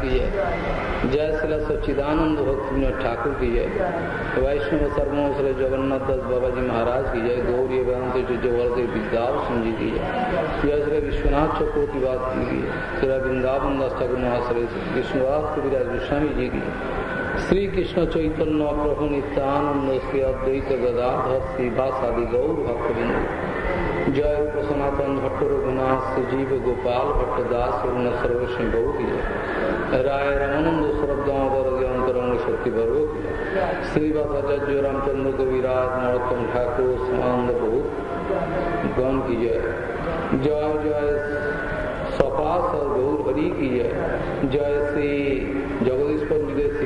کی ہے۔ جے سلا سچیدانند بھکت ونود ٹھاکر کی ہے۔ ویشنو سرمو سر جگناتھ دس بابا جی مہاراج کی ہے۔ گوری ویانت جوور سے بداو سمجھی کی ہے۔ جے سر وشوناتھ چکر کی بات کی گئی ہے۔ سر بنداون دس ٹھاکر مہاسر وشنواس کبیراج گوسوامی جی کی شری کشن چیتن پربھو نتانند شری ادیت گدادھر شری واسادی گور بھکت بند جے سناتن بھٹ رگھناتھ جیو گوپال بھٹ داس سروش گور کی ہے۔ رام چند مرتم ٹھاکر بہت گم کی جائے جی جی اور جی سی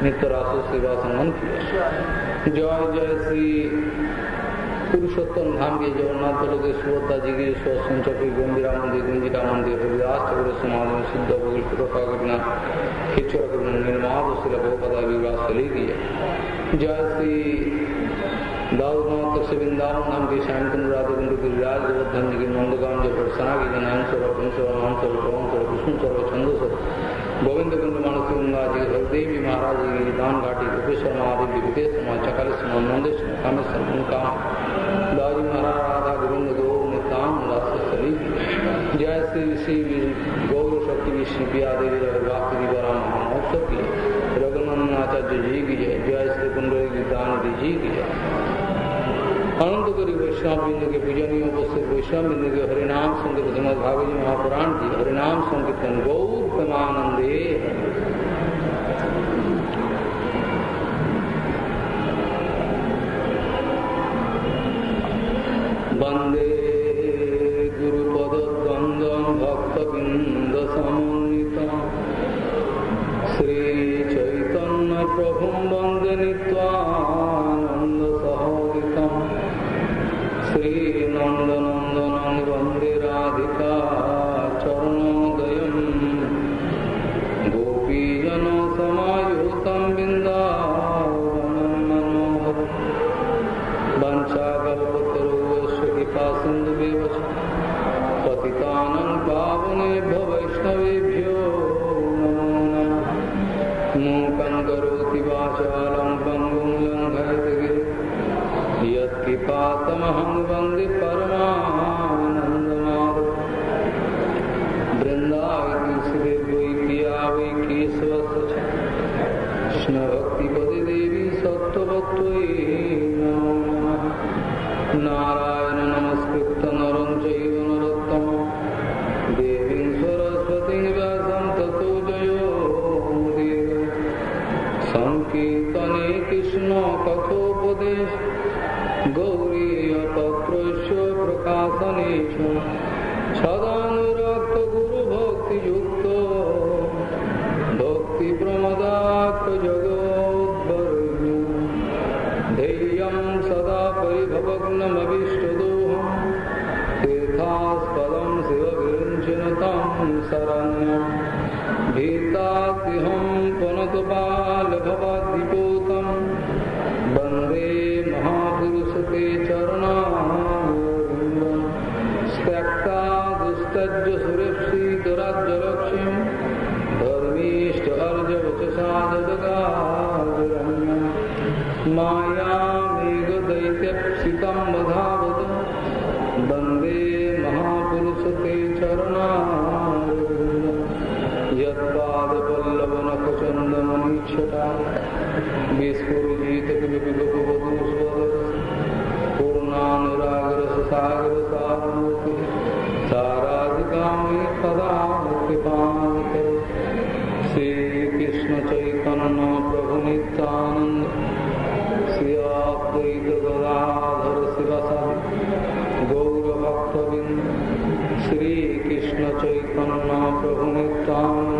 जय नित्य रासो सेवा संगम की जय जय श्री पुरुषोत्तम धाम के जगन्नाथ लोग सुवता जी के संचपी गंभीरा मंदिर गंजीरा मंदिर हरिदास ठाकुर समाज में सिद्ध भोगल कृपा करना खिचड़ करना निर्माण श्री बहुपदा विवाह चली गई जय श्री दाऊदनाथ से वृंदावन नाम के श्याम कुंड राधे कुंड गिरिराज गोवर्धन जी की नंदगाम जो प्रसना की जनायन स्वर पुंस राम स्वर पवन स्वर विष्णु स्वर छंद स्वर गोविंद कुंड मानस गंगा जी हरदेवी महाराज जी की दान घाटी कुपेश्वर महादेव जी विदेश समाज चकाल समाज नंदेश्वर कामेश्वर मुनकाम दाजी महाराज राधा गोविंद गौ निताम रास सली जय श्री श्री गौर शक्ति विष्णु पिया देवी रघुवास दिवारा महामहोत्सव की रघुनंदन आचार्य जी की जय जय श्री कुंडली दान जी की जय अनंत करी वैष्णव बिंदु के पूजनीय उपस्थित वैष्णव बिंदु के हरिनाम संकीर्तन श्रीमद भागवत महापुराण की हरिनाम संकीर्तन गौर 干嘛呢？你。Nunca भीतातिहं पुनतपालभवद्दिपोतं वन्दे महापुरुषते चरणारविन्दं त्यक्ता दुस्तज्ज सुरेप्सीतराज्यलक्ष्यं धर्मीष्ट अर्जवचसा ददगारम्यं मायामेघदैत्यप्सितं श्रीकृष्ण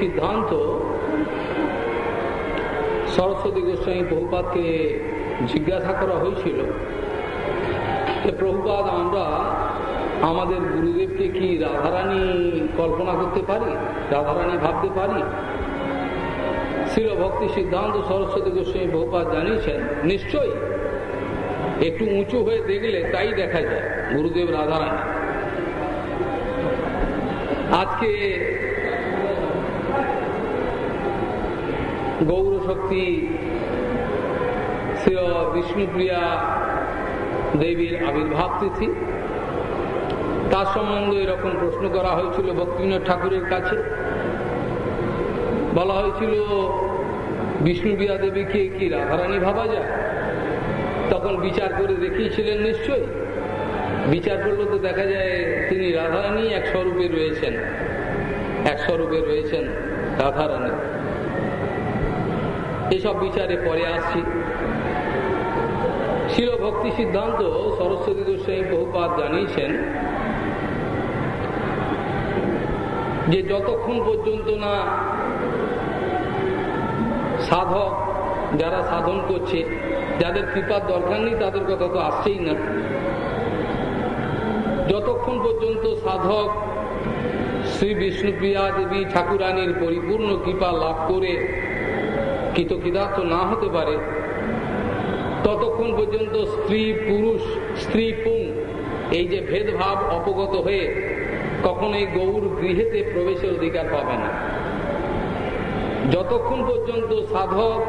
সিদ্ধান্ত। সরস্বতী গোস্বামী প্রভুপাতকে জিজ্ঞাসা করা হয়েছিল যে প্রভুপাত আমরা আমাদের গুরুদেবকে কি রাধারানী কল্পনা করতে পারি? রাধারানী ভাবতে পারি? শিল ভক্তি সিদ্ধান্ত সরস্বতী গোস্বামী বহুপাত জানিয়েছেন, নিশ্চয়ই। একটু উঁচু হয়ে দেখলে তাই দেখা যায়। গুরুদেব রাধারানী। আজকে গৌরশক্তি শ্রী বিষ্ণুপ্রিয়া দেবীর আবির্ভাব তিথি। তার সম্বন্ধে এরকম প্রশ্ন করা হয়েছিল ভক্তিবিনোদ ঠাকুরের কাছে। বলা হয়েছিল, বিষ্ণুপ্রিয়া দেবীকে কি রাধারানী ভাবা যায়? তখন বিচার করে দেখিয়েছিলেন নিশ্চয়ই। বিচার করলে তো দেখা যায় তিনি রাধারানী এক স্বরূপে রয়েছেন। এক স্বরূপে রয়েছেন রাধারানী। এসব বিচারে পরে আসছি। শিল ভক্তি সিদ্ধান্ত সরস্বতী গোস্বামী বহুপাত জানিয়েছেন যে যতক্ষণ পর্যন্ত না সাধক যারা সাধন করছে, যাদের কৃপার দরকার নেই, তাদের কথা তো আসছেই না। পর্যন্ত সাধক শ্রী বিষ্ণুপ্রিয়া দেবী ঠাকুরানীর পরিপূর্ণ কৃপা লাভ করে কৃতকৃদার্থ না হতে পারে, ততক্ষণ পর্যন্ত স্ত্রী পুরুষ, স্ত্রী পুং, এই যে ভেদভাব অপগত হয়ে কখনোই গৌর গৃহেতে প্রবেশের অধিকার পাবে না। যতক্ষণ পর্যন্ত সাধক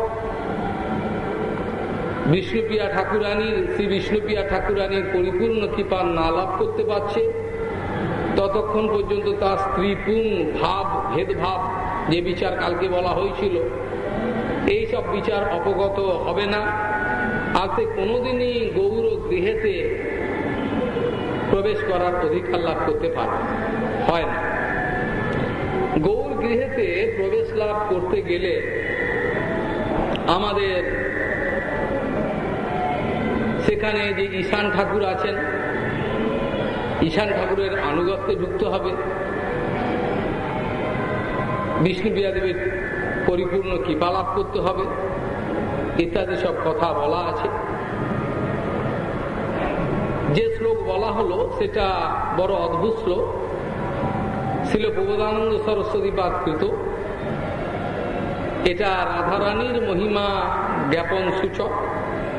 বিষ্ণুপ্রিয়া ঠাকুরানীর, শ্রী বিষ্ণুপ্রিয়া ঠাকুরানীর পরিপূর্ণ কৃপা না লাভ করতে পারছে ততক্ষণ পর্যন্ত তার স্ত্রী পুং ভাব, ভেদভাব যে বিচার কালকে বলা হয়েছিল, এইসব বিচার অপগত হবে না। সে কোনোদিনই গৌর গৃহেতে প্রবেশ করার অধিকার লাভ করতে পারে হয় না। গৌর গৃহেতে প্রবেশ লাভ করতে গেলে আমাদের সেখানে যে ঈশান ঠাকুর আছেন ঈশান ঠাকুরের আনুগত্যে যুক্ত হবে। বিষ্ণু বিয়াদেবের পরিপূর্ণ কৃপা লাভ করতে হবে। ইত্যাদি সব কথা বলা আছে। যে শ্লোক বলা হলো, সেটা বড় অদ্ভুত শ্লোক। ছিল প্রবোধানন্দ সরস্বতী পাৎকৃত এটা রাধারানীর মহিমা জ্ঞাপন সূচক।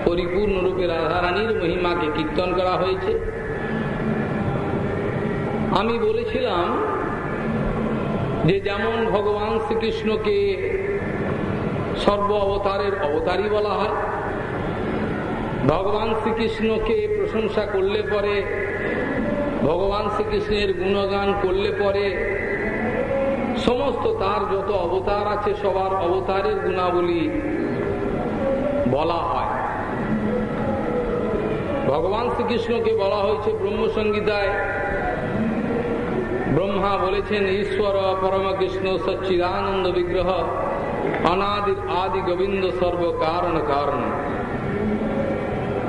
পরিপূর্ণরূপে রাধারানীর মহিমাকে কীর্তন করা হয়েছে। আমি বলেছিলাম যে যেমন ভগবান শ্রীকৃষ্ণকে সর্ব অবতারের অবতারই বলা হয়, ভগবান শ্রীকৃষ্ণকে প্রশংসা করলে পরে, ভগবান শ্রীকৃষ্ণের গুণগান করলে পরে, সমস্ত তার যত অবতার আছে সবার অবতারের গুণাবলী বলা হয়। ভগবান শ্রীকৃষ্ণকে বলা হয়েছে ব্রহ্মসংগীতায় ব্রহ্মা বলেছেন, ঈশ্বর পরমকৃষ্ণ সচ্চিদানন্দ বিগ্রহ, অনাদি আদি গোবিন্দ সর্ব কারণ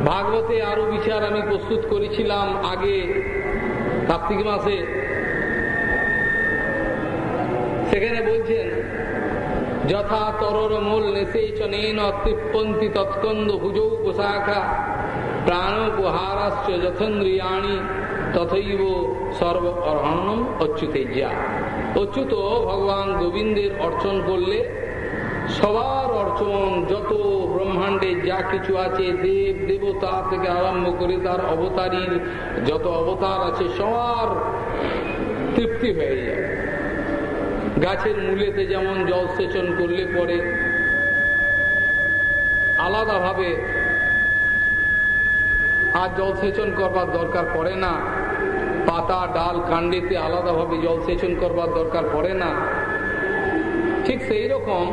ভাগবতে আরও বিচার আমি প্রস্তুত করেছিলাম আগে, কার্তিক মাসে। সেখানে বলছেন, যথা তরর মূল নেশে তৃপ্পন্তি তৎকন্দ ভুজৌ পোশাখা প্রাণোপহারাশ্চ যথন্দ্রিয়াণী তথৈব সর্ব অর্হণম অচ্যুতেজ্যা অচ্যুত ভগবান গোবিন্দের অর্চন করলে সবার অর্চন যত ব্রহ্মাণ্ডে যা কিছু আছে, দেব, দেবতা থেকে আরম্ভ করে তার অবতারীর যত অবতার আছে, সবার তৃপ্তি হয়ে যায়। গাছের মূলেতে যেমন জল সেচন করলে পরে আলাদাভাবে আর জল সেচন করবার দরকার পড়ে না পাতা ডাল কাণ্ডেতে আলাদাভাবে জল সেচন করবার দরকার পড়ে না। ঠিক সেই রকম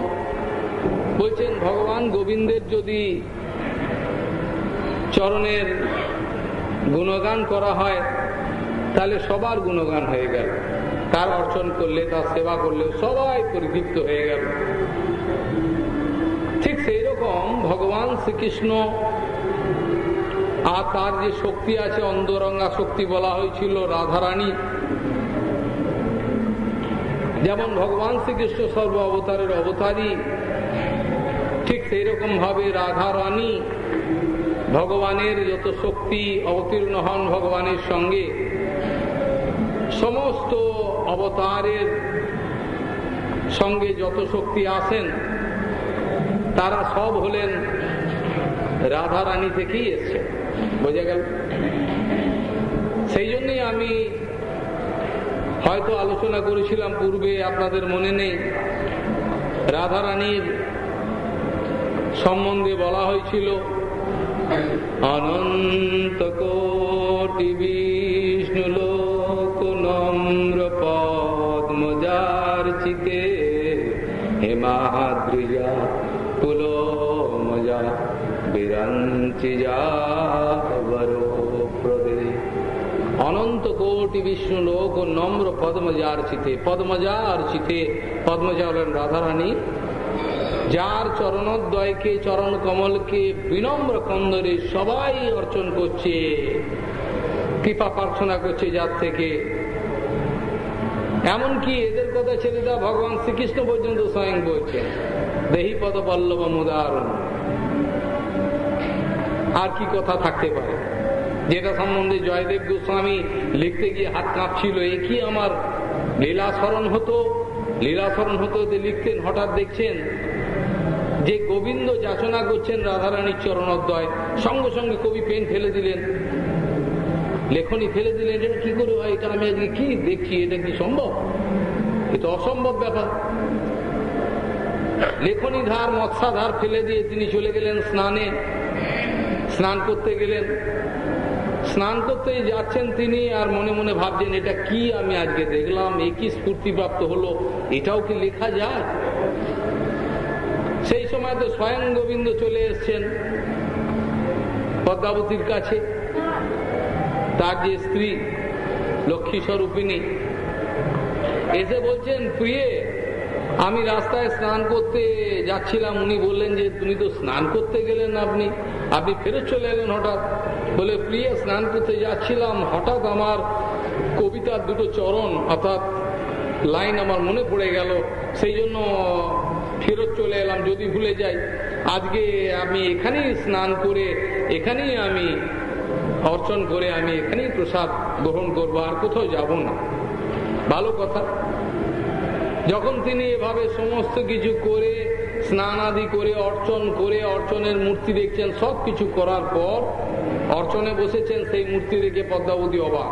বলছেন, ভগবান গোবিন্দের যদি চরণের গুণগান করা হয়, তাহলে সবার গুণগান হয়ে গেল। তার অর্চন করলে, তার সেবা করলে সবাই পরিতৃপ্ত হয়ে গেল। ঠিক সেই রকম ভগবান শ্রীকৃষ্ণ আর তার যে শক্তি আছে, অন্তরঙ্গা শক্তি বলা হয়েছিল রাধারানী। যেমন ভগবান শ্রীকৃষ্ণ সর্ব অবতারের অবতারী, ঠিক সেই রকম ভাবে রাধা রানী ভগবানের যত শক্তি অবতীর্ণ হন ভগবানের সঙ্গে, সমস্ত অবতারের সঙ্গে যত শক্তি আসেন তারা সব হলেন রাধা রানী থেকেই এসছে বোঝা গেল? সেই জন্যই আমি হয়তো আলোচনা করেছিলাম পূর্বে, আপনাদের মনে নেই। রাধারানীর সম্বন্ধে বলা হয়েছিল, অনন্ত কোটি বিষ্ণু লোক নম্র পদ্মজার্চিতে হেমাদ্রিজা কুলো মজা বিরঞ্চি কোটি বিষ্ণু লোক ও নম্র পদ্মজার চিতে। পদ্মজার চিতে পদ্মজা হলেন রাধারানী। যার চরণোদ্বয়কে চরণ কমলকে বিনম্র কন্দরে সবাই অর্চন করছে, কৃপা প্রার্থনা করছে যার থেকে। এমনকি এদের কথা ছেলেটা ভগবান শ্রীকৃষ্ণ পর্যন্ত স্বয়ং বলছে, দেহি পদ পল্লব মুদাহরণ আর কি কথা থাকতে পারে? যেটা সম্বন্ধে জয়দেব গোস্বামী লিখতে গিয়ে হাত কাঁপছিল, এ কি আমার লীলা স্মরণ হতো? লীলা স্মরণ হতো লিখতেন, হঠাৎ দেখছেন যে গোবিন্দ যাচনা করছেন রাধারানীর চরণোদ্দয়। সঙ্গে সঙ্গে কবি পেন ফেলে দিলেন। লেখনি ফেলে দিলেন, এটা কি করে হয়? এটা আমি আজকে কি দেখছি? এটা কি সম্ভব? এটা অসম্ভব ব্যাপার। লেখনী ধার মৎসাধার ফেলে দিয়ে তিনি চলে গেলেন স্নানে। স্নান করতে গেলেন। স্নান করতে যাচ্ছেন তিনি আর মনে মনে ভাবছেন, এটা কি আমি আজকে দেখলাম? একই স্ফূর্তিপ্রাপ্ত হলো? এটাও কি লেখা যায়? সেই সময় তো স্বয়ং গোবিন্দ চলে এসছেন পদ্মাবতীর কাছে। তার যে স্ত্রী, লক্ষ্মী স্বরূপিনী এসে বলছেন, প্রিয়ে, আমি রাস্তায় স্নান করতে যাচ্ছিলাম। উনি বললেন যে, তুমি তো স্নান করতে গেলেন আপনি। আপনি ফেরত চলে এলেন হঠাৎ। বলে, প্রিয়, স্নান করতে যাচ্ছিলাম। হঠাৎ আমার কবিতার দুটো চরণ, অর্থাৎ লাইন আমার মনে পড়ে গেল। সেই জন্য ফেরত চলে এলাম, যদি ভুলে যাই। আজকে আমি এখানেই স্নান করে, এখানেই আমি অর্চন করে, আমি এখানেই প্রসাদ গ্রহণ করব, আর কোথাও যাব না। ভালো কথা। যখন তিনি এভাবে সমস্ত কিছু করে স্নান আদি করে, অর্চন করে, অর্চনের মূর্তি দেখছেন সব কিছু করার পর অর্চনে বসেছেন সেই মূর্তি দেখে পদ্মাবতী অবাক।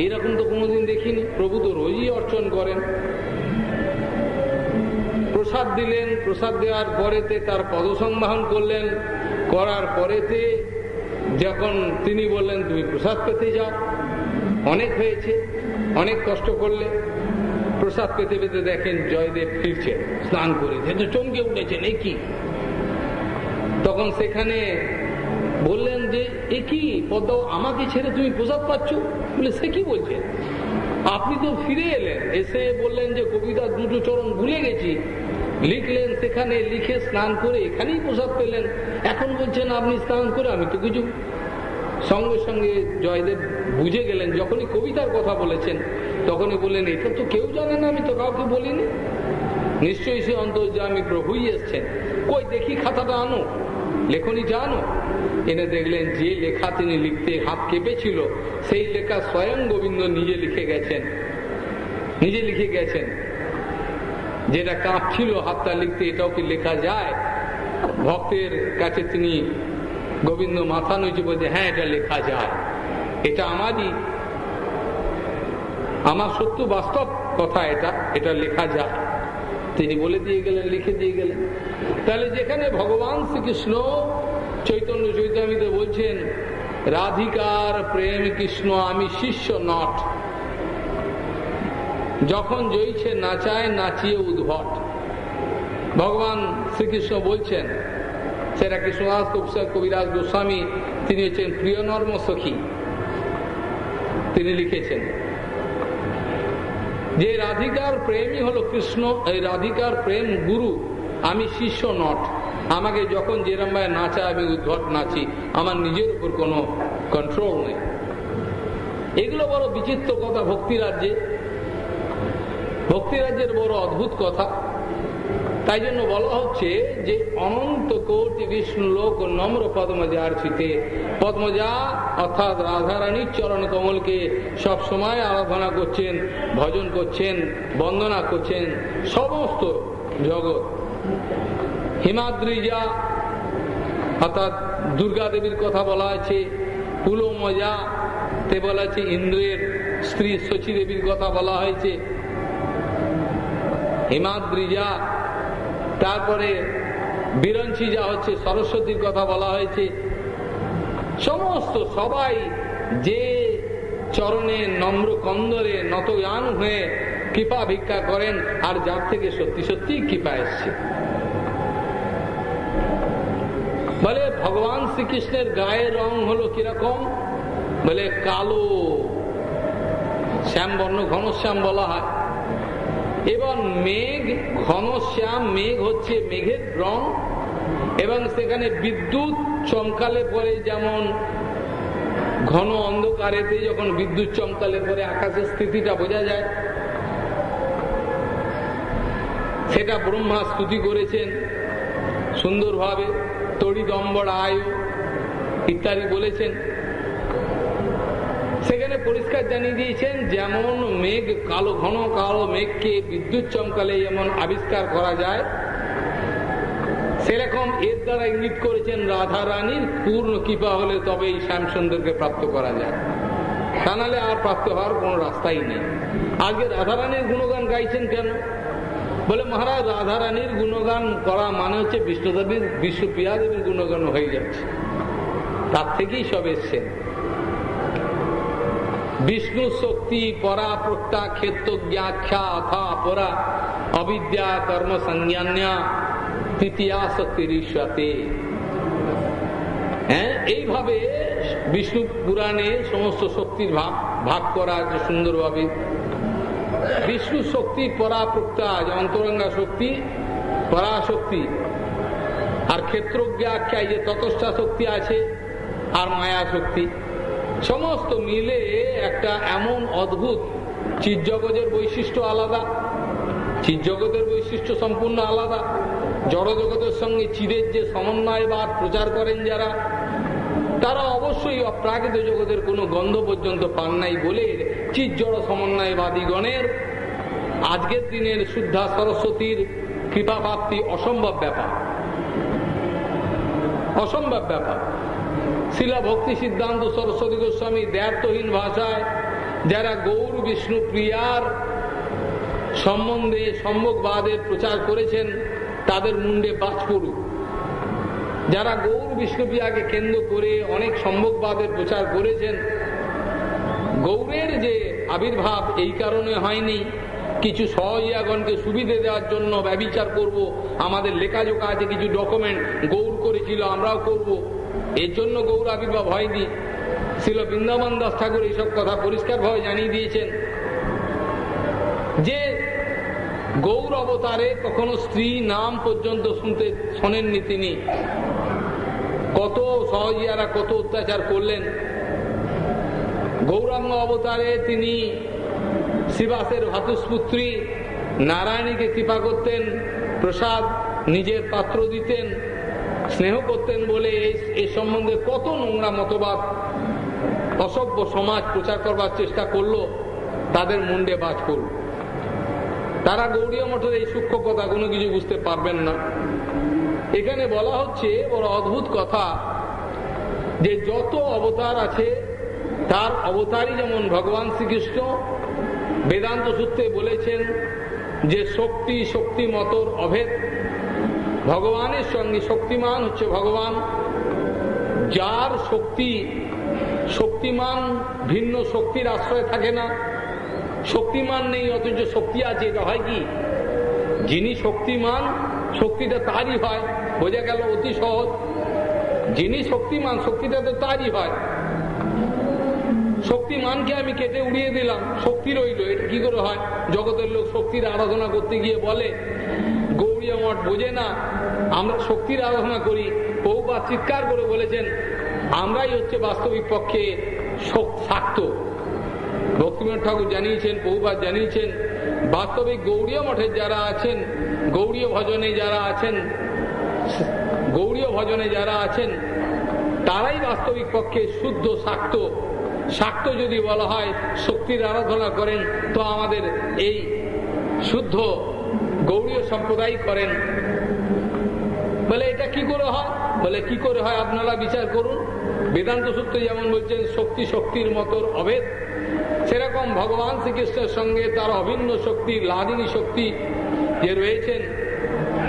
এরকম তো কোনোদিন দেখিনি। প্রভু তো রোজই অর্চন করেন। প্রসাদ দিলেন, প্রসাদ দেওয়ার পরেতে তার পদসংবাহন করলেন। করার পরেতে যখন তিনি বললেন, তুমি প্রসাদ পেতে যাও। অনেক হয়েছে, অনেক কষ্ট করলে। প্রসাদ পেতে পেতে দেখেন জয়দেব ফিরছে স্নান করে যেহেতু চমকে উঠেছেন, এ কি? তখন সেখানে বললেন এ কি পদ্মা আমাকে ছেড়ে তুমি প্রসাদ পাচ্ছ? বলে, সে কি বলছে? আপনি তো ফিরে এলেন, এসে বললেন যে, কবিতার দুটো চরণ ভুলে গেছি। লিখলেন সেখানে, লিখে স্নান করে এখানেই প্রসাদ পেলেন। এখন বলছেন, আপনি স্নান করে, আমি তো কিছু সঙ্গে সঙ্গে জয়দেব বুঝে গেলেন, যখনই কবিতার কথা বলেছেন, তখনই বললেন, এটা তো কেউ জানে না, আমি তো কাউকে বলিনি। নিশ্চয়ই সে অন্তর্যামী প্রভুই এসছেন। কই, দেখি খাতাটা আনো, লেখনি জানো? এনে দেখলেন, যে লেখা তিনি লিখতে হাত কেঁপেছিল, সেই লেখা স্বয়ং গোবিন্দ নিজে লিখে গেছেন। নিজে লিখে গেছেন। যেটা কাঁপছিল হাতটা লিখতে, এটাও কি লেখা যায়? ভক্তের কাছে তিনি গোবিন্দ মাথা নুচে বলছে হ্যাঁ এটা লেখা যায়। এটা আমারই। আমার সত্য বাস্তব কথা এটা এটা লেখা যায়। তিনি বলে দিয়ে গেলেন, লিখে দিয়ে গেলেন। তাহলে যেখানে ভগবান শ্রীকৃষ্ণ চৈতন্য চৈতামিতে বলছেন, রাধিকার প্রেম কৃষ্ণ, আমি শিষ্য নট। যখন জয়ছে, নাচায়, নাচিয়ে উদ্ভট। ভগবান শ্রীকৃষ্ণ বলছেন, সেটা কৃষ্ণদাস কবিরাজ গোস্বামী, তিনি হচ্ছেন প্রিয় নর্ম সখী। তিনি লিখেছেন, যে রাধিকার প্রেমই হলো কৃষ্ণ, এই রাধিকার প্রেম গুরু, আমি শিষ্য নট। আমাকে যখন যেরম ভাবে নাচা, আমি উদ্ভট নাচি। আমার নিজের উপর কোনো কন্ট্রোল নেই। এগুলো বড় বিচিত্র কথা ভক্তি রাজ্যে। ভক্তি রাজ্যের বড় অদ্ভুত কথা। তাই জন্য বলা হচ্ছে যে, অনন্ত কোটি বিষ্ণু লোক নম্র পদ্মজার ছিতে পদ্মজা অর্থাৎ রাধারানীর চরণ কমলকে সব সময় আরাধনা করছেন, ভজন করছেন, বন্দনা করছেন, সমস্ত জগৎ। হিমাদ্রিজা অর্থাৎ দুর্গা দেবীর কথা বলা আছে মজা তে বলা আছে ইন্দ্রের স্ত্রী শচী দেবীর কথা বলা হয়েছে। হিমাদ্রিজা তারপরে বিরঞ্চি যা হচ্ছে, সরস্বতীর কথা বলা হয়েছে। সমস্ত সবাই যে চরণে নম্র কন্দরে নতয়ান হয়ে কৃপা ভিক্ষা করেন, আর যার থেকে সত্যি সত্যি কৃপা এসছে। বলে, ভগবান শ্রীকৃষ্ণের গায়ের রং হলো কীরকম? বলে, কালো। শ্যাম বর্ণ, ঘনশ্যাম বলা হয়। এবং মেঘ, ঘনশ্যাম, মেঘ হচ্ছে মেঘের রং। এবং সেখানে বিদ্যুৎ চমকালে পরে যেমন ঘন অন্ধকারেতে যখন বিদ্যুৎ চমকালে পরে আকাশের স্থিতিটা বোঝা যায়। সেটা ব্রহ্মা স্তুতি করেছেন সুন্দরভাবে। তড়িদম্বর আয়, ইত্যাদি বলেছেন। সেখানে পরিষ্কার জানিয়ে দিয়েছেন, যেমন মেঘ কালো, ঘন কালো মেঘকে বিদ্যুৎ চমকালে যেমন আবিষ্কার করা যায়। সেরকম এর দ্বারা ইঙ্গিত করেছেন রাধা রানীর পূর্ণ কৃপা হলে তবে এই শ্যামসুন্দরকে প্রাপ্ত করা যায়। তা আর প্রাপ্ত হওয়ার কোনো রাস্তাই নেই। আজকে রাধা রানীর গুণগান গাইছেন কেন? বলে, মহারাজ রাধা রানীর গুণগান করা মানে হচ্ছে বিষ্ণুদেবীর বিশ্বপ্রিয়া দেবীর গুণগান হয়ে যাচ্ছে। তার থেকেই সব এসছেন বিষ্ণু শক্তি, পরা, প্রত্যা, ক্ষেত্র জ্ঞাখ্যা অথা, পরা, অবিদ্যা, কর্ম, সংজ্ঞান্যা, তৃতীয়া শক্তির ঈশ্বতে হ্যাঁ এইভাবে বিষ্ণু পুরাণে সমস্ত শক্তির ভাগ ভাগ করা আছে সুন্দরভাবে। বিষ্ণু শক্তি পরাপ্রক্তা অন্তরঙ্গা শক্তি, পরাশক্তি। আর ক্ষেত্রজ্ঞাখ্যায় যে ততষ্ঠা শক্তি আছে, আর মায়া শক্তি। সমস্ত মিলে একটা এমন অদ্ভুত চিৎজগতের বৈশিষ্ট্য আলাদা। চিৎজগতের বৈশিষ্ট্য সম্পূর্ণ আলাদা। জড়জগতের সঙ্গে চিরের যে সমন্বয়বাদ প্রচার করেন যারা তারা অবশ্যই অপ্রাকৃত জগতের কোনো গন্ধ পর্যন্ত পান নাই বলে চিৎ জড় সমন্বয়বাদীগণের আজকের দিনের শুদ্ধা সরস্বতীর কৃপা প্রাপ্তি অসম্ভব ব্যাপার। অসম্ভব ব্যাপার। শিলা ভক্তি সিদ্ধান্ত সরস্বতী গোস্বামী দ্ব্যর্থহীন ভাষায় যারা গৌর বিষ্ণু প্রিয়ার সম্বন্ধে সম্ভববাদের প্রচার করেছেন, তাদের মুন্ডে বাজ পড়ুক। যারা গৌর বিষ্ণুপ্রিয়াকে কেন্দ্র করে অনেক সম্ভববাদের প্রচার করেছেন, গৌরের যে আবির্ভাব এই কারণে হয়নি, কিছু সহজিয়াগণকে সুবিধে দেওয়ার জন্য ব্যবচার করব, আমাদের লেখাজোখা আছে, কিছু ডকুমেন্ট গৌর করেছিল, আমরাও করব। এর জন্য গৌর আবির্ভাব হয়নি। ছিল বৃন্দাবন দাস ঠাকুর এইসব কথা পরিষ্কারভাবে জানিয়ে দিয়েছেন। যে গৌর অবতারে কখনো স্ত্রী নাম পর্যন্ত শুনতে শোনেননি তিনি। কত সহজিয়ারা, কত অত্যাচার করলেন। গৌরাঙ্গ অবতারে তিনি শ্রীবাসের ভাতুসপুত্রী নারায়ণীকে কৃপা করতেন, প্রসাদ নিজের পাত্র দিতেন, স্নেহ করতেন বলে এই সম্বন্ধে কত নোংরা মতবাদ। অসভ্য সমাজ প্রচার করবার চেষ্টা করল, তাদের মুন্ডে বাজ করল তারা গৌরীয় মঠের এই সূক্ষ্ম কথা কোনো কিছু বুঝতে পারবেন না। এখানে বলা হচ্ছে বড় অদ্ভুত কথা যে যত অবতার আছে, তার অবতারই যেমন ভগবান শ্রীকৃষ্ণ, বেদান্ত সূত্রে বলেছেন যে শক্তি শক্তি মতর অভেদ। ভগবানের সঙ্গে শক্তিমান হচ্ছে ভগবান। যার শক্তি, শক্তিমান ভিন্ন শক্তির আশ্রয় থাকে না। শক্তিমান নেই, অথচ শক্তি আছে, এটা হয় কি? যিনি শক্তিমান, শক্তিটা তারই হয়। বোঝা গেল অতি সহজ। যিনি শক্তিমান, শক্তিটা তো তারই হয়। শক্তিমানকে আমি কেটে উড়িয়ে দিলাম। শক্তি রইল এটা কি করে হয়? জগতের লোক শক্তির আরাধনা করতে গিয়ে বলে, গৌরী মঠ বোঝে না, আমরা শক্তির আরাধনা করি। বহুবার চিৎকার করে বলেছেন, আমরাই হচ্ছে বাস্তবিক পক্ষে শাক্ত ভক্তিনাথ ঠাকুর জানিয়েছেন, বহুবার জানিয়েছেন বাস্তবিক গৌরীয় মঠে যারা আছেন গৌরীয় ভজনে যারা আছেন গৌরীয় ভজনে যারা আছেন, তারাই বাস্তবিক পক্ষে শুদ্ধ, শাক্ত। শাক্ত যদি বলা হয়, শক্তির আরাধনা করেন, তো আমাদের এই শুদ্ধ গৌরীয় সম্প্রদায় করেন। বলে এটা কি করে হয়? বলে কি করে হয়? আপনারা বিচার করুন। বেদান্ত সূত্রে যেমন বলছেন, শক্তি শক্তির মতোর অভেদ। সেরকম ভগবান শ্রীকৃষ্ণের সঙ্গে তার অভিন্ন শক্তি, লাদিনী শক্তি যে রয়েছেন,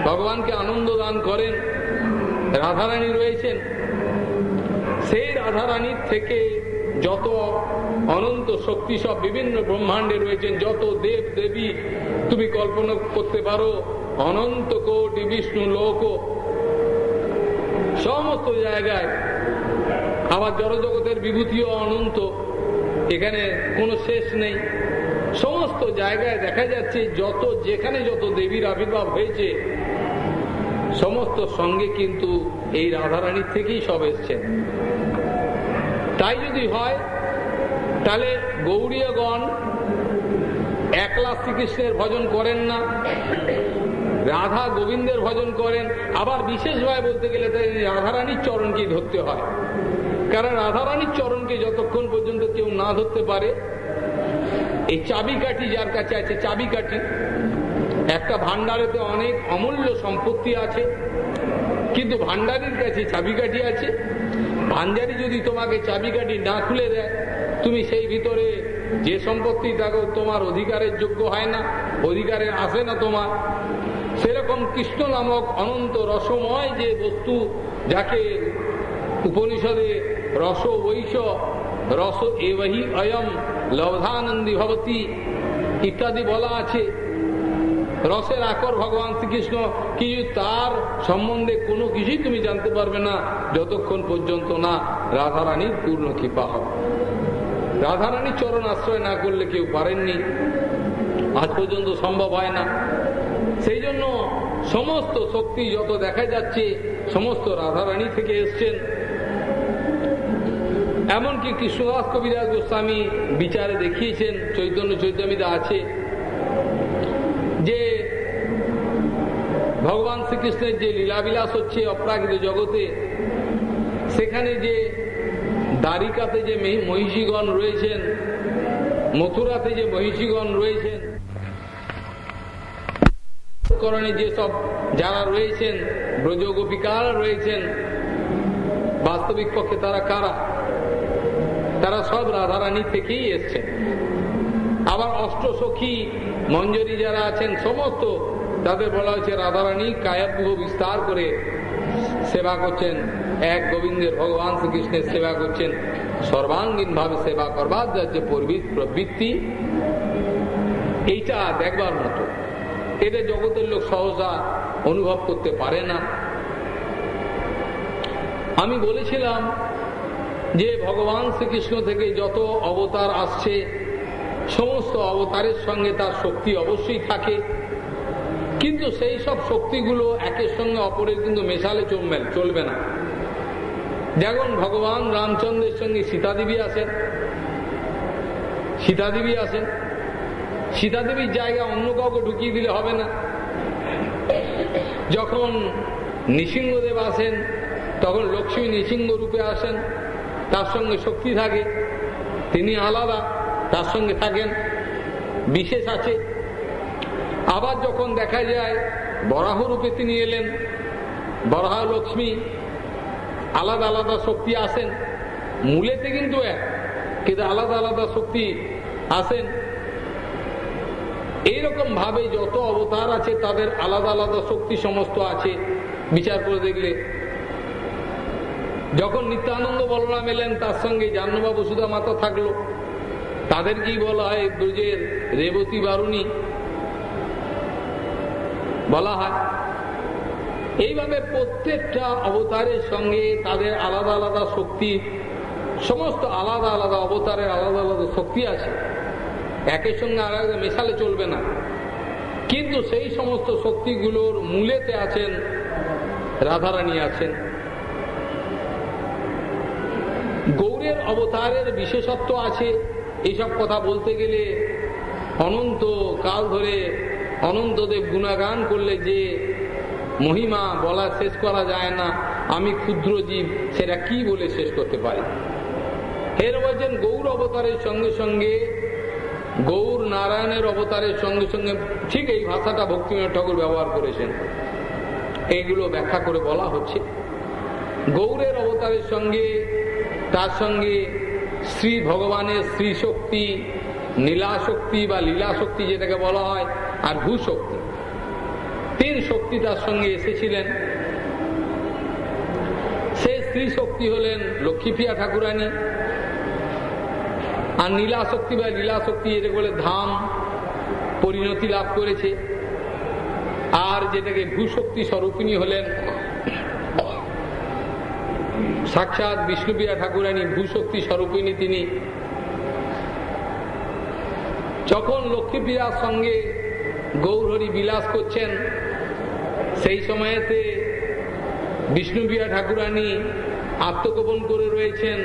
ভগবানকে আনন্দ দান করেন, রাধারানী রয়েছেন, সেই রাধারানীর থেকে যত অনন্ত শক্তি সব বিভিন্ন ব্রহ্মাণ্ডে রয়েছেন, যত দেব, দেবী তুমি কল্পনা করতে পারো, অনন্ত কোটি বিষ্ণু লোক, সমস্ত জায়গায় আবার জড়জগতের বিভূতিও অনন্ত। এখানে কোনো শেষ নেই। সমস্ত জায়গায় দেখা যাচ্ছে যত যেখানে যত দেবীর আবির্ভাব হয়েছে, সমস্ত সঙ্গে কিন্তু এই রাধারানীর থেকেই সব এসছেন। তাই যদি হয়, তাহলে গৌরীয়গণ একলা শ্রীকৃষ্ণের ভজন করেন না, রাধা গোবিন্দের ভজন করেন। আবার বিশেষভাবে বলতে গেলে তাই রাধারানীর চরণকেই ধরতে হয়। কারণ রাধারানীর চরণকে যতক্ষণ পর্যন্ত কেউ না ধরতে পারে, এই চাবিকাঠি যার কাছে আছে, চাবিকাঠি, একটা ভান্ডারেতে অনেক অমূল্য সম্পত্তি আছে, কিন্তু ভান্ডারির কাছে চাবিকাঠি আছে। ভান্ডারি যদি তোমাকে চাবিকাঠি না খুলে দেয়, তুমি সেই ভিতরে যে সম্পত্তি থাকো তোমার অধিকারের যোগ্য হয় না অধিকারে আসে না তোমার। সেরকম কৃষ্ণ নামক অনন্ত রসময় যে বস্তু যাকে উপনিষদে রস বৈশ রস এবহি অয়ম লব্ধানন্দী ভবতী ইত্যাদি বলা আছে রসের আকর ভগবান শ্রীকৃষ্ণ কিছু তার সম্বন্ধে কোনো কিছুই তুমি জানতে পারবে না যতক্ষণ পর্যন্ত না রাধারানীর পূর্ণ কৃপা হবে রাধারানীর চরণ আশ্রয় না করলে কেউ পারেননি আজ পর্যন্ত সম্ভব হয় না। সেই জন্য সমস্ত শক্তি যত দেখা যাচ্ছে, সমস্ত রাধারানী থেকে এসছেন। এমনকি কৃষ্ণদাস কবিরাজ গোস্বামী বিচারে দেখিয়েছেন, চৈতন্য চৈতন্যদা আছে, যে ভগবান শ্রীকৃষ্ণের যে লীলাবিলাস হচ্ছে অপ্রাকৃত জগতে, সেখানে যে দ্বারিকাতে যে মহিষীগণ রয়েছেন, মথুরাতে যে মহিষীগণ রয়েছেন, করণে যেসব যারা রয়েছেন ব্রজ গোপিকারা রয়েছেন, বাস্তবিক পক্ষে তারা কারা? তারা সব রাধারানী থেকেই এসছেন। আবার অষ্টসখী মঞ্জরি যারা আছেন, সমস্ত তাদের বলা হয়েছে রাধারানী কায়াগ্রহ বিস্তার করে সেবা করছেন, এক গোবিন্দের ভগবান শ্রীকৃষ্ণের সেবা করছেন সর্বাঙ্গীন ভাবে সেবা করবার যার যে প্রবৃত্তি এইটা দেখবার মতো। এটা জগতের লোক সহজা অনুভব করতে পারে না। আমি বলেছিলাম যে ভগবান শ্রীকৃষ্ণ থেকে যত অবতার আসছে, সমস্ত অবতারের সঙ্গে তার শক্তি অবশ্যই থাকে। কিন্তু সেই সব শক্তিগুলো একের সঙ্গে অপরের কিন্তু মেশালে চলবেন চলবে না। যেমন ভগবান রামচন্দ্রের সঙ্গে সীতাদেবী আসেন সীতাদেবী আসেন সীতাদেবীর জায়গা অন্য কাউকে ঢুকিয়ে দিলে হবে না। যখন নৃসিংহদেব আসেন, তখন লক্ষ্মী নৃসিংহ রূপে আসেন। তার সঙ্গে শক্তি থাকে, তিনি আলাদা, তার সঙ্গে থাকেন, বিশেষ আছে। আবার যখন দেখা যায় বরাহ রূপে তিনি এলেন, বরাহ লক্ষ্মী, আলাদা আলাদা শক্তি আসেন, মূলেতে কিন্তু এক, কিন্তু আলাদা আলাদা শক্তি আসেন। এইরকম ভাবে যত অবতার আছে, তাদের আলাদা আলাদা শক্তি সমস্ত আছে। বিচার করে দেখলে যখন নিত্যানন্দ বলরাম এলেন, তার সঙ্গে জাহ্নবাবু সুধা মাতা থাকল। তাদেরকেই বলা হয় ব্রজের রেবতী বারুণী। বলা হয়। এইভাবে প্রত্যেকটা অবতারের সঙ্গে তাদের আলাদা আলাদা শক্তি, সমস্ত আলাদা আলাদা অবতারের আলাদা আলাদা শক্তি আছে। একের সঙ্গে আলাদা মেশালে চলবে না। কিন্তু সেই সমস্ত শক্তিগুলোর মূলেতে আছেন রাধারানী আছেন। গৌরের অবতারের বিশেষত্ব আছে। এইসব কথা বলতে গেলে অনন্ত কাল ধরে অনন্তদেব গুণাগান করলে যে মহিমা বলা শেষ করা যায় না। আমি ক্ষুদ্র জীব, সেটা কি বলে শেষ করতে পারি? এর বলছেন, গৌর অবতারের সঙ্গে সঙ্গে, গৌর নারায়ণের অবতারের সঙ্গে সঙ্গে ঠিক এই ভাষাটা ভক্তিময় ঠাকুর ব্যবহার করেছেন। এইগুলো ব্যাখ্যা করে বলা হচ্ছে। গৌরের অবতারের সঙ্গে তার সঙ্গে শ্রী ভগবানের শ্রী শক্তি, নীলা শক্তি বা লীলা শক্তি যেটাকে বলা হয়, আর ভূশক্তি তিন শক্তি তার সঙ্গে এসেছিলেন। সে স্ত্রী শক্তি হলেন লক্ষ্মীপ্রিয়া ঠাকুরানী। আর নীলা শক্তি বা লীলা শক্তি বলে ধাম পরিণতি লাভ করেছে। আর যেটাকে ভূশক্তি স্বরূপিনী হলেন সাক্ষাৎ বিষ্ণুপ্রিয়া ঠাকুরানী ভূশক্তি স্বরূপিনী তিনি। যখন লক্ষ্মীপ্রিয়ার সঙ্গে গৌরহরি বিলাস করছেন, সেই সময়েতে বিষ্ণুপ্রিয়া ঠাকুরানী আত্মগোপন করে রয়েছেন।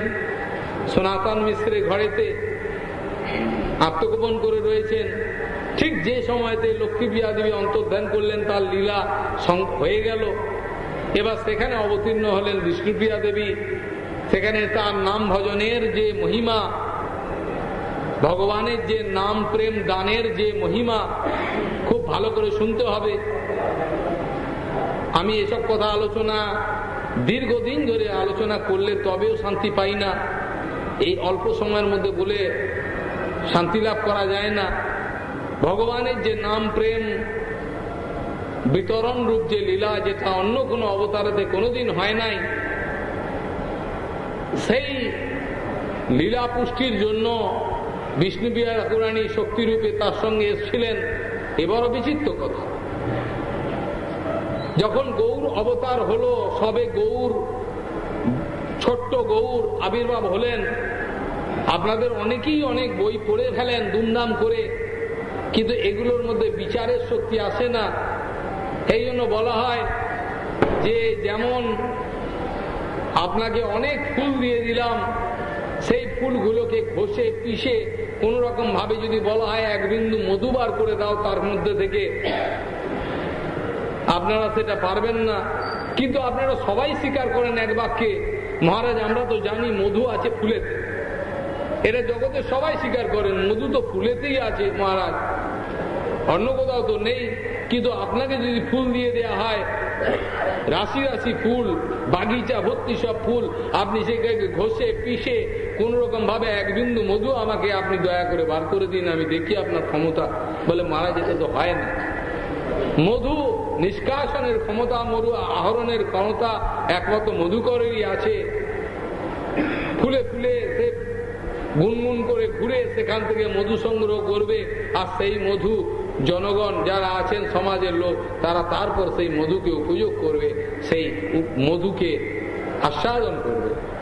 সনাতন মিশ্রের ঘরেতে আত্মগোপন করে রয়েছেন। ঠিক যে সময়তে লক্ষ্মীপ্রিয়া দেবী অন্তর্ধান করলেন, তার লীলা হয়ে গেল। এবার সেখানে অবতীর্ণ হলেন বিষ্ণুপ্রিয়া দেবী। সেখানে তার নাম ভজনের যে মহিমা, ভগবানের যে নাম প্রেম দানের যে মহিমা, খুব ভালো করে শুনতে হবে। আমি এসব কথা আলোচনা, দীর্ঘদিন ধরে আলোচনা করলে তবেও শান্তি পাই না। এই অল্প সময়ের মধ্যে বলে শান্তি লাভ করা যায় না। ভগবানের যে নাম প্রেম বিতরণ রূপ যে লীলা যেটা অন্য কোনো অবতারেতে কোনোদিন হয় নাই, সেই লীলা পুষ্টির জন্য বিষ্ণুবিহার ঠাকুরানী শক্তিরূপে তার সঙ্গে এসেছিলেন, এবারও বিচিত্র কথা। যখন গৌর অবতার হলো, সবে গৌর, ছোট্ট গৌর আবির্ভাব হলেন। আপনাদের অনেকেই অনেক বই পড়ে ফেলেন, দুমদাম করে, কিন্তু এগুলোর মধ্যে বিচারের শক্তি আসে না। এই জন্য বলা হয় যে যেমন আপনাকে অনেক ফুল দিয়ে দিলাম, সেই ফুলগুলোকে ঘষে পিষে ভাবে যদি বলা হয় এক বিন্দু মধুবার করে দাও তার মধ্যে থেকে, আপনারা সেটা পারবেন না। কিন্তু আপনারা সবাই স্বীকার করেন এক বাক্যে, মহারাজ, আমরা তো জানি মধু আছে ফুলেতে। এটা জগতে সবাই স্বীকার করেন, মধু তো ফুলেতেই আছে মহারাজ। অন্য কোথাও তো নেই। কিন্তু আপনাকে যদি ফুল দিয়ে দেয়া হয়, রাশি রাশি ফুল, বাগিচা ভর্তি সব ফুল, আপনি সেটাকে ঘষে, পিষে কোন রকম ভাবে এক বিন্দু মধু আমাকে আপনি দয়া করে বার করে দিন, আমি দেখি আপনার ক্ষমতা। বলে মারা যেতে তো হয় না। মধু নিষ্কাশনের ক্ষমতা মধু আহরণের ক্ষমতা একমাত্র মধুকরেরই আছে। ফুলে ফুলে সে গুনগুন করে ঘুরে সেখান থেকে মধু সংগ্রহ করবে, আর সেই মধু জনগণ যারা আছেন সমাজের লোক, তারা তারপর সেই মধুকে উপযোগ করবে, সেই মধুকে আস্বাদন করবে।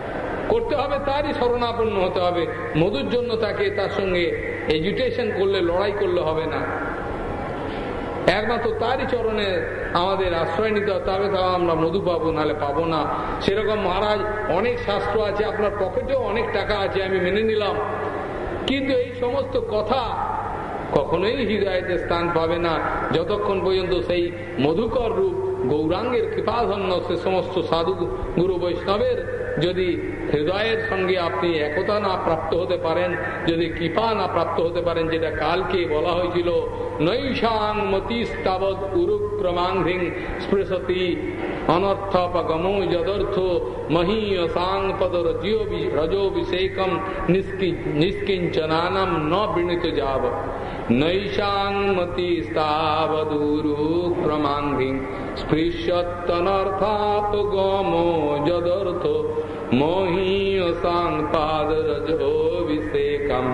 করতে হবে তারই শরণাপন্ন হতে হবে। মধুর জন্য তাকে তার সঙ্গে এজুটেশন করলে, লড়াই করলে হবে না। একমাত্র তারই চরণে আমাদের আশ্রয় নিতে হবে, তবে তাও আমরা মধু পাবো, নাহলে পাবো না। সেরকম মহারাজ, অনেক শাস্ত্র আছে, আপনার পকেটেও অনেক টাকা আছে, আমি মেনে নিলাম। কিন্তু এই সমস্ত কথা কখনোই হৃদয়তে স্থান পাবে না। যতক্ষণ পর্যন্ত সেই মধুকর রূপ গৌরাঙ্গের কৃপাধন্য সে সমস্ত সাধু গুরু বৈষ্ণবের যদি হৃদয়ের সঙ্গে আপনি একতা না প্রাপ্ত হতে পারেন, যদি কৃপা না প্রাপ্ত হতে পারেন, যেটা কালকে বলা হয়েছিল, নৈশাং মতিস্তাবৎ উরুক্রমাংঘ্রিং স্পৃশতি অনর্থপগমো যদর্থ মহীয়সাং পদ রজোভিষেকম নিষ্কিঞ্চনানম ন বৃণিত যাব। নৈশাং মতিস্তাবদুরুক্রমাংঘ্রিং স্পৃশ্যতনর্থাত গমো যদর্থ মোহীয়সাং পাদরজোভিষেকম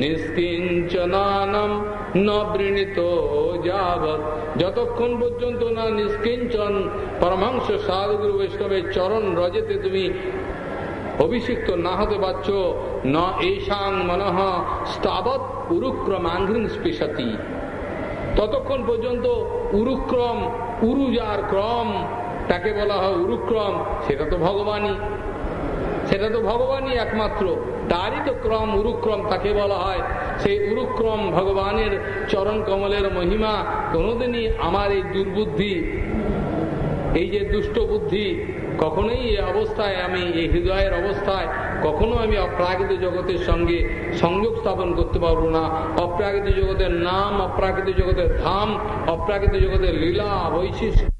নিষ্কিঞ্চনানম ন বৃণিত যাবৎ যতক্ষণ পর্যন্ত না নিষ্কিঞ্চন পরমাংশ সাধুগুরু বৈষ্ণবের চরণ রজেতে তুমি অভিষিক্ত না হতে পারছ ন এইসাং মনহ স্তাবৎ উরুক্রমাঙ্ঘ্রিং স্পৃশতি। ততক্ষণ পর্যন্ত উরুক্রম, উরুজার ক্রম, তাকে বলা হয় উরুক্রম, সেটা তো ভগবানই। সেটা তো ভগবানই একমাত্র। তারই তো ক্রম, উরুক্রম তাকে বলা হয়। সেই উরুক্রম ভগবানের চরণ কমলের মহিমা কোনোদিনই আমার এই দুর্বুদ্ধি, এই যে দুষ্ট বুদ্ধি, কখনোই এই অবস্থায় আমি, এই হৃদয়ের অবস্থায় কখনো আমি অপ্রাকৃত জগতের সঙ্গে সংযোগ স্থাপন করতে পারব না। অপ্রাকৃত জগতের নাম, অপ্রাকৃত জগতের ধাম, অপ্রাকৃত জগতের লীলা, বৈশিষ্ট্য